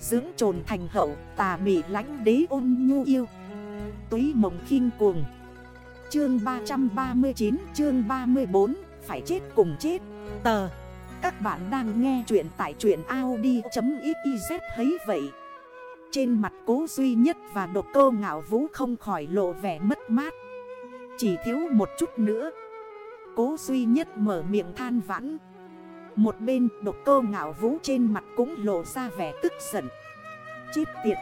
Dưỡng trồn thành hậu, tà mị lánh đế ôn nhu yêu. Túy mộng khinh cuồng. Chương 339 chương 34 Phải chết cùng chết. Tờ. Các bạn đang nghe chuyện tại truyện Audi.xyz thấy vậy. Trên mặt cố duy nhất và độc cơ ngạo vũ không khỏi lộ vẻ mất mát. Chỉ thiếu một chút nữa. Cố duy nhất mở miệng than vãn. Một bên độc cơ ngạo vũ trên mặt cũng lộ ra vẻ tức giận. Chết tiệt!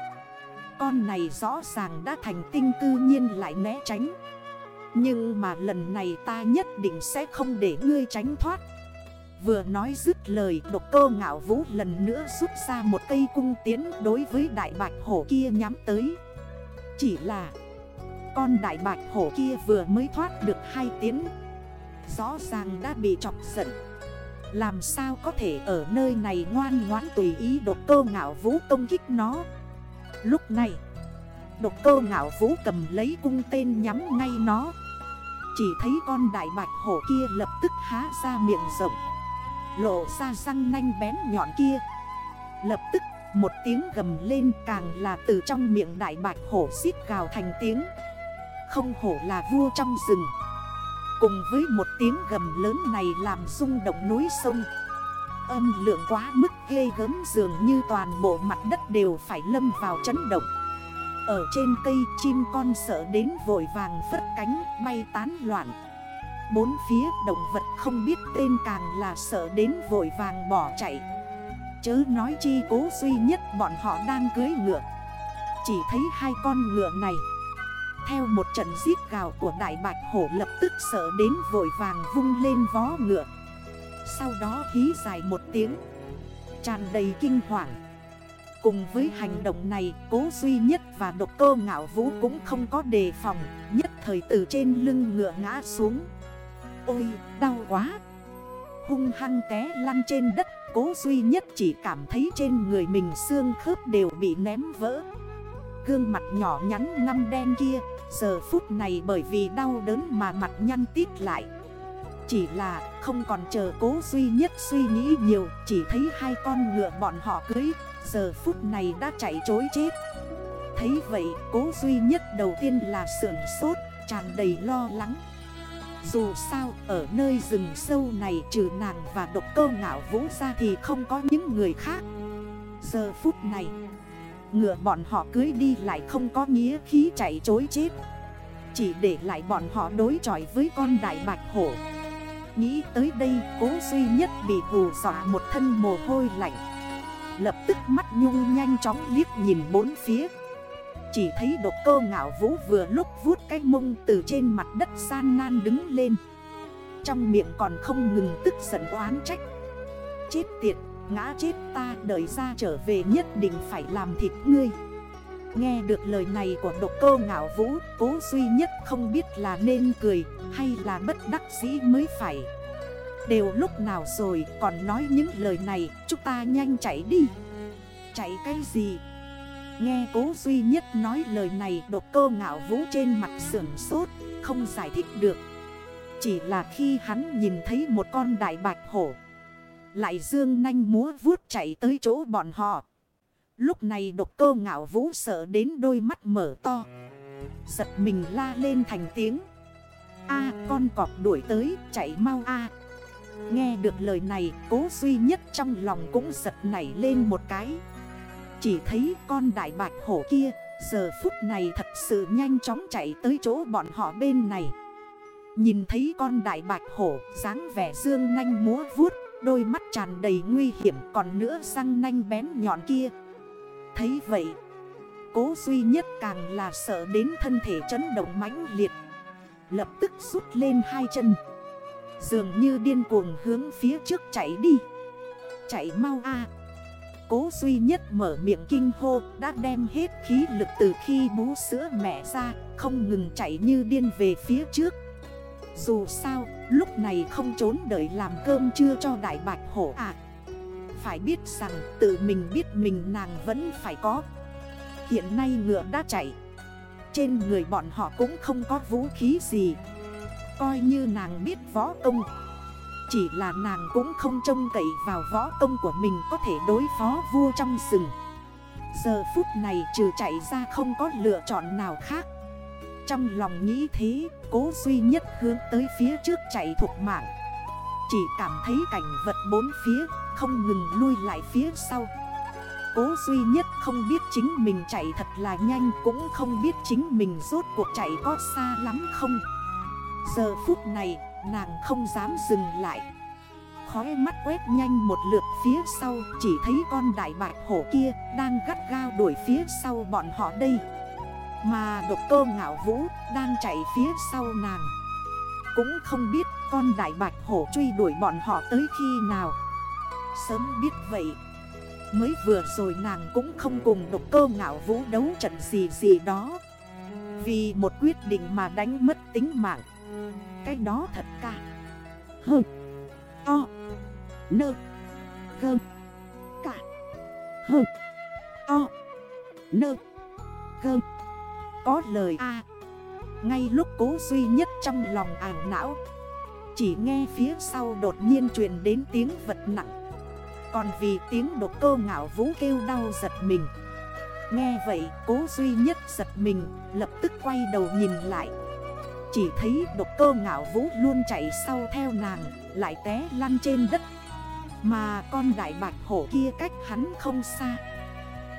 Con này rõ ràng đã thành tinh cư nhiên lại né tránh. Nhưng mà lần này ta nhất định sẽ không để ngươi tránh thoát. Vừa nói dứt lời độc cơ ngạo vũ lần nữa rút ra một cây cung tiến đối với đại bạch hổ kia nhắm tới. Chỉ là, con đại bạch hổ kia vừa mới thoát được hai tiến. Rõ ràng đã bị chọc giận. Làm sao có thể ở nơi này ngoan ngoãn tùy ý độc cơ ngạo vũ công kích nó? Lúc này, Độc cơ ngạo vũ cầm lấy cung tên nhắm ngay nó. Chỉ thấy con đại bạch hổ kia lập tức há ra miệng rộng, Lộ ra răng nanh bén nhọn kia. Lập tức, một tiếng gầm lên càng là từ trong miệng đại bạch hổ xít gào thành tiếng. Không hổ là vua trong rừng. Cùng với một tiếng gầm lớn này làm rung động núi sông. Âm lượng quá mức ghê gớm dường như toàn bộ mặt đất đều phải lâm vào chấn động. Ở trên cây chim con sợ đến vội vàng phất cánh bay tán loạn. Bốn phía động vật không biết tên càng là sợ đến vội vàng bỏ chạy. Chớ nói chi cố duy nhất bọn họ đang cưới ngựa. Chỉ thấy hai con ngựa này theo một trận giết gào của đại bạch hổ lập tức sợ đến vội vàng vung lên vó ngựa. Sau đó hí dài một tiếng, Tràn đầy kinh hoàng. Cùng với hành động này, cố duy nhất và độc cơ ngạo vũ cũng không có đề phòng, Nhất thời từ trên lưng ngựa ngã xuống. Ôi, đau quá! Hung hăng té lăn trên đất, Cố duy nhất chỉ cảm thấy trên người mình xương khớp đều bị ném vỡ. Gương mặt nhỏ nhắn ngăm đen kia Giờ phút này bởi vì đau đớn mà mặt nhăn tít lại. Chỉ là không còn chờ cố duy nhất suy nghĩ nhiều, Chỉ thấy hai con ngựa bọn họ cưới. Giờ phút này đã chạy chối chết. Thấy vậy, cố duy nhất đầu tiên là sưởng sốt, Tràn đầy lo lắng. Dù sao, ở nơi rừng sâu này trừ nàng và độc cơ ngạo vũ ra thì không có những người khác. Giờ phút này Ngựa bọn họ cưới đi lại không có nghĩa khí chạy chối chết. Chỉ để lại bọn họ đối chọi với con đại bạch hổ. Nghĩ tới đây cố duy nhất bị hù dọa một thân mồ hôi lạnh. Lập tức mắt nhung nhanh chóng liếc nhìn bốn phía. Chỉ thấy độc cơ ngạo vũ vừa lúc vuốt cái mông từ trên mặt đất san nan đứng lên. Trong miệng còn không ngừng tức giận oán trách. Chết tiệt, ngã chết ta, đợi ra trở về nhất định phải làm thịt ngươi. Nghe được lời này của độc cơ ngạo vũ, Cố duy nhất không biết là nên cười hay là bất đắc dĩ mới phải. Đều lúc nào rồi, còn nói những lời này, Chúng ta nhanh chạy đi. Chạy cái gì? Nghe cố duy nhất nói lời này, Độc cơ ngạo vũ trên mặt sưởng sốt, Không giải thích được. Chỉ là khi hắn nhìn thấy một con đại bạch hổ lại dương nanh múa vuốt chạy tới chỗ bọn họ. Lúc này đột cơ ngạo vũ sợ đến đôi mắt mở to. Giật mình la lên thành tiếng. A, con cọp đuổi tới, chạy mau A. Nghe được lời này, cố duy nhất trong lòng cũng giật nảy lên một cái. Chỉ thấy con đại bạch hổ kia, Giờ phút này thật sự nhanh chóng chạy tới chỗ bọn họ bên này. Nhìn thấy con đại bạch hổ, dáng vẻ dương nanh múa vuốt Đôi mắt tràn đầy nguy hiểm còn nữa răng nanh bén nhọn kia. Thấy vậy, Cố duy nhất càng là sợ đến thân thể chấn động mãnh liệt. Lập tức rút lên hai chân. Dường như điên cuồng hướng phía trước chạy đi. Chạy mau a. Cố duy nhất mở miệng kinh hô, đã đem hết khí lực từ khi bú sữa mẹ ra, Không ngừng chạy như điên về phía trước. Dù sao, lúc này không trốn đợi làm cơm chưa cho đại bạch hổ ạ. À. Phải biết rằng tự mình biết mình nàng vẫn phải có. Hiện nay ngựa đã chạy. Trên người bọn họ cũng không có vũ khí gì. Coi như nàng biết võ công. Chỉ là nàng cũng không trông cậy vào võ công của mình có thể đối phó vua trong rừng. Giờ phút này trừ chạy ra không có lựa chọn nào khác. Trong lòng nghĩ thế, Cố duy nhất hướng tới phía trước chạy thuộc mạng. Chỉ cảm thấy cảnh vật bốn phía, Không ngừng lui lại phía sau. Cố duy nhất không biết chính mình chạy thật là nhanh, Cũng không biết chính mình rốt cuộc chạy có xa lắm không. Giờ phút này, nàng không dám dừng lại. Khói mắt quét nhanh một lượt phía sau, Chỉ thấy con đại bạch hổ kia đang gắt gao đuổi phía sau bọn họ đây. Mà độc cơ ngạo vũ đang chạy phía sau nàng. Cũng không biết con đại bạch hổ truy đuổi bọn họ tới khi nào. Sớm biết vậy, Mới vừa rồi nàng cũng không cùng độc cơ ngạo vũ đấu trận gì gì đó. Vì một quyết định mà đánh mất tính mạng. Cái đó thật ca. Hơ To. Nơ. Gơ. Cả. Hơ To. Nơ. Gơ. Có lời A. Ngay lúc cố duy nhất trong lòng ảo não, Chỉ nghe phía sau đột nhiên truyền đến tiếng vật nặng. Còn vì tiếng đột cơ ngạo vũ kêu đau giật mình. Nghe vậy, cố duy nhất giật mình, Lập tức quay đầu nhìn lại. Chỉ thấy độc cơ ngạo vũ luôn chạy sau theo nàng, Lại té lăn trên đất. Mà con đại bạch hổ kia cách hắn không xa.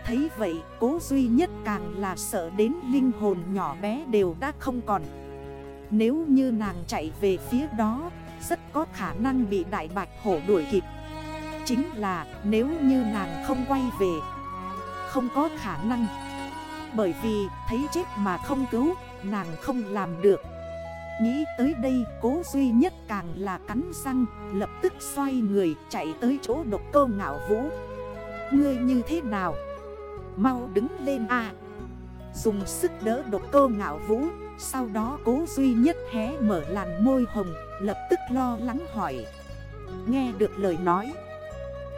Thấy vậy, cố duy nhất càng là sợ đến linh hồn nhỏ bé đều đã không còn. Nếu như nàng chạy về phía đó, Rất có khả năng bị đại bạch hổ đuổi kịp. Chính là nếu như nàng không quay về, Không có khả năng. Bởi vì thấy chết mà không cứu, Nàng không làm được. Nghĩ tới đây, cố duy nhất càng là cắn răng, Lập tức xoay người chạy tới chỗ độc câu ngạo vũ. Ngươi như thế nào? Mau đứng lên a. Dùng sức đỡ độc cơ ngạo vũ, Sau đó cố duy nhất hé mở làn môi hồng, Lập tức lo lắng hỏi. Nghe được lời nói,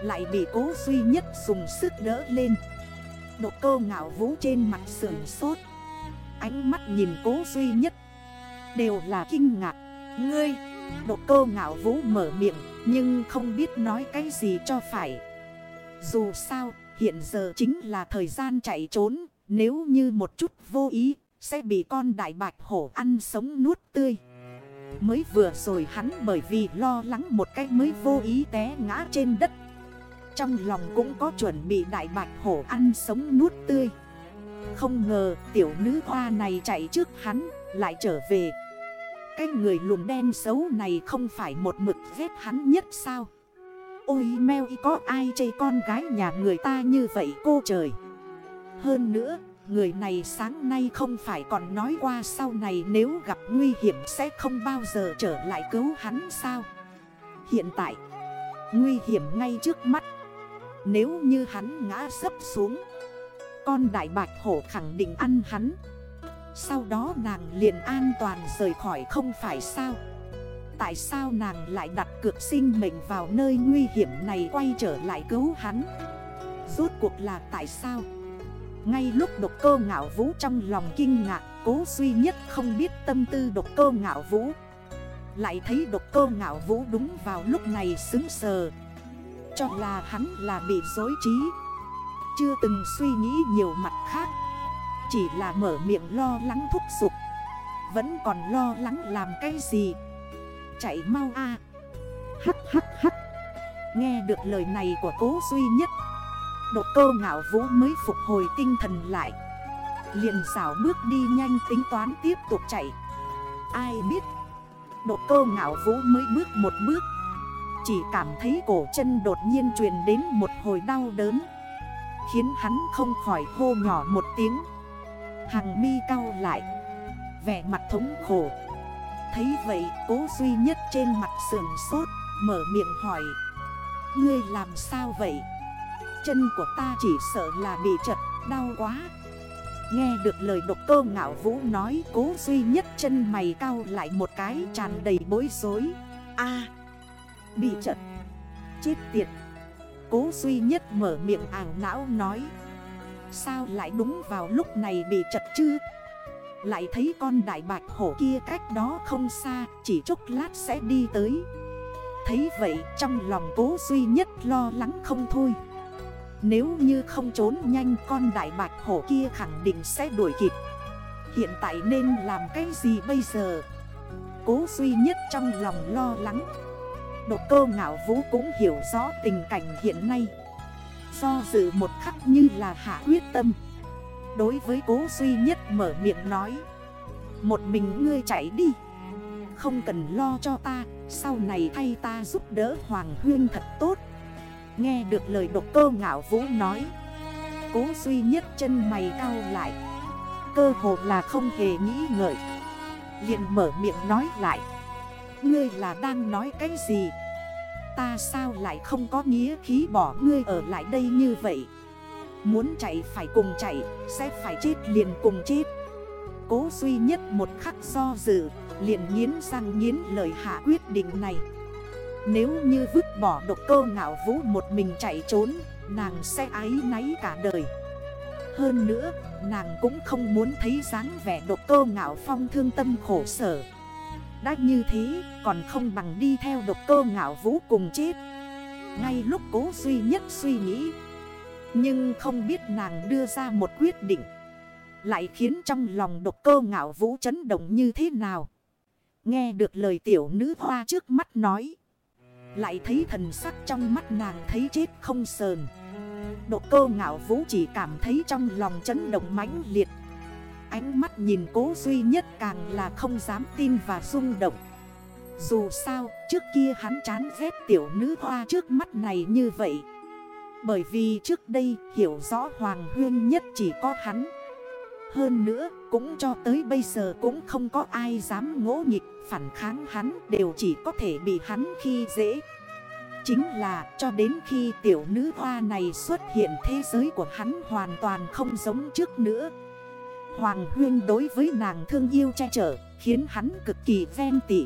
Lại bị cố duy nhất dùng sức đỡ lên. Độc cơ ngạo vũ trên mặt sườn sốt. Ánh mắt nhìn cố duy nhất, Đều là kinh ngạc. Ngươi, Độc cơ ngạo vũ mở miệng, Nhưng không biết nói cái gì cho phải. Dù sao Hiện giờ chính là thời gian chạy trốn, Nếu như một chút vô ý, Sẽ bị con đại bạch hổ ăn sống nuốt tươi. Mới vừa rồi hắn bởi vì lo lắng một cách mới vô ý té ngã trên đất. Trong lòng cũng có chuẩn bị đại bạch hổ ăn sống nuốt tươi. Không ngờ tiểu nữ hoa này chạy trước hắn, lại trở về. Cái người lùn đen xấu này không phải một mực ghét hắn nhất sao? Ôi meo y có ai chê con gái nhà người ta như vậy, cô trời? Hơn nữa, Người này sáng nay không phải còn nói qua sau này nếu gặp nguy hiểm sẽ không bao giờ trở lại cứu hắn sao? Hiện tại, Nguy hiểm ngay trước mắt. Nếu như hắn ngã sấp xuống, Con đại bạch hổ khẳng định ăn hắn. Sau đó nàng liền an toàn rời khỏi không phải sao? Tại sao nàng lại đặt cược sinh mệnh vào nơi nguy hiểm này quay trở lại cứu hắn? Rốt cuộc là tại sao? Ngay lúc độc cơ ngạo vũ trong lòng kinh ngạc, Cố duy nhất không biết tâm tư độc cơ ngạo vũ. Lại thấy độc cơ ngạo vũ đúng vào lúc này xứng sờ. Cho là hắn là bị dối trí. Chưa từng suy nghĩ nhiều mặt khác. Chỉ là mở miệng lo lắng thúc giục. Vẫn còn lo lắng làm cái gì? Chạy mau a. Hắc hắc hắc. Nghe được lời này của cố duy nhất. Độ cơ ngạo vũ mới phục hồi tinh thần lại. Liền xảo bước đi nhanh tính toán tiếp tục chạy. Ai biết, Độ cơ ngạo vũ mới bước một bước. Chỉ cảm thấy cổ chân đột nhiên truyền đến một hồi đau đớn. Khiến hắn không khỏi hô nhỏ một tiếng. Hàng mi cao lại. Vẻ mặt thống khổ. Thấy vậy, cố duy nhất trên mặt sườn sốt, Mở miệng hỏi. Ngươi làm sao vậy? Chân của ta chỉ sợ là bị chật, Đau quá. Nghe được lời độc cơ ngạo vũ nói, Cố duy nhất chân mày cao lại một cái, tràn đầy bối rối. A! Bị chật. Chết tiệt. Cố duy nhất mở miệng ảo não nói. Sao lại đúng vào lúc này bị chật chứ? Lại thấy con đại bạch hổ kia cách đó không xa, Chỉ chút lát sẽ đi tới. Thấy vậy, trong lòng cố duy nhất lo lắng không thôi. Nếu như không trốn nhanh, con đại bạch hổ kia khẳng định sẽ đuổi kịp. Hiện tại nên làm cái gì bây giờ? Cố duy nhất trong lòng lo lắng. Độc cơ ngạo vũ cũng hiểu rõ tình cảnh hiện nay. Do dự một khắc như là hạ quyết tâm. Đối với cố duy nhất mở miệng nói. Một mình ngươi chạy đi. Không cần lo cho ta. Sau này thay ta giúp đỡ Hoàng Huyên thật tốt. Nghe được lời độc cơ ngạo vũ nói. Cố duy nhất chân mày cao lại. Cơ hồ là không hề nghĩ ngợi. Liền mở miệng nói lại. Ngươi là đang nói cái gì? Ta sao lại không có nghĩa khí bỏ ngươi ở lại đây như vậy? Muốn chạy phải cùng chạy, Sẽ phải chết liền cùng chết. Cố duy nhất một khắc do dự, Liền nghiến răng nghiến lời hạ quyết định này. Nếu như vứt bỏ độc cơ ngạo vũ một mình chạy trốn, Nàng sẽ ái náy cả đời. Hơn nữa, nàng cũng không muốn thấy dáng vẻ độc cơ ngạo phong thương tâm khổ sở. Đã như thế, còn không bằng đi theo độc cơ ngạo vũ cùng chết. Ngay lúc cố duy nhất suy nghĩ nhưng không biết nàng đưa ra một quyết định. Lại khiến trong lòng độc cơ ngạo vũ chấn động như thế nào. Nghe được lời tiểu nữ hoa trước mắt nói. Lại thấy thần sắc trong mắt nàng thấy chết không sờn. Độ cơ ngạo vũ chỉ cảm thấy trong lòng chấn động mãnh liệt. Ánh mắt nhìn cố duy nhất càng là không dám tin và rung động. Dù sao, trước kia hắn chán ghét tiểu nữ hoa trước mắt này như vậy. Bởi vì trước đây hiểu rõ Hoàng Huyên nhất chỉ có hắn. Hơn nữa, cũng cho tới bây giờ cũng không có ai dám ngỗ nghịch, phản kháng hắn Đều chỉ có thể bị hắn khi dễ. Chính là cho đến khi tiểu nữ hoa này xuất hiện thế giới của hắn hoàn toàn không giống trước nữa. Hoàng Huyên đối với nàng thương yêu che chở khiến hắn cực kỳ ven tị.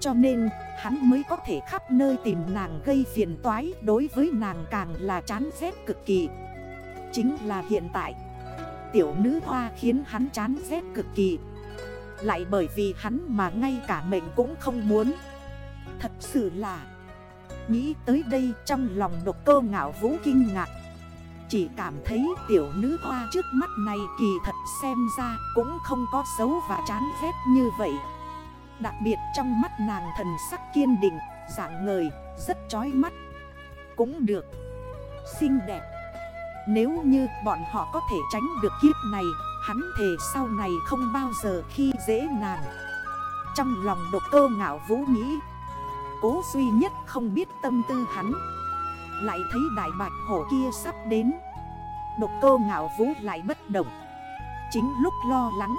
Cho nên, hắn mới có thể khắp nơi tìm nàng gây phiền toái, đối với nàng càng là chán ghét cực kỳ. Chính là hiện tại, Tiểu nữ hoa khiến hắn chán ghét cực kỳ. Lại bởi vì hắn mà ngay cả mình cũng không muốn. Thật sự là, Nghĩ tới đây trong lòng độc cơ ngạo vũ kinh ngạc. Chỉ cảm thấy tiểu nữ hoa trước mắt này kỳ thật xem ra cũng không có xấu và chán ghét như vậy. Đặc biệt trong mắt nàng thần sắc kiên định, dạng ngời, rất chói mắt. Cũng được, xinh đẹp. Nếu như bọn họ có thể tránh được kiếp này Hắn thề sau này không bao giờ khi dễ nàng. Trong lòng độc cơ ngạo vũ nghĩ Cố duy nhất không biết tâm tư hắn. Lại thấy đại bạch hổ kia sắp đến. Độc cơ ngạo vũ lại bất động. Chính lúc lo lắng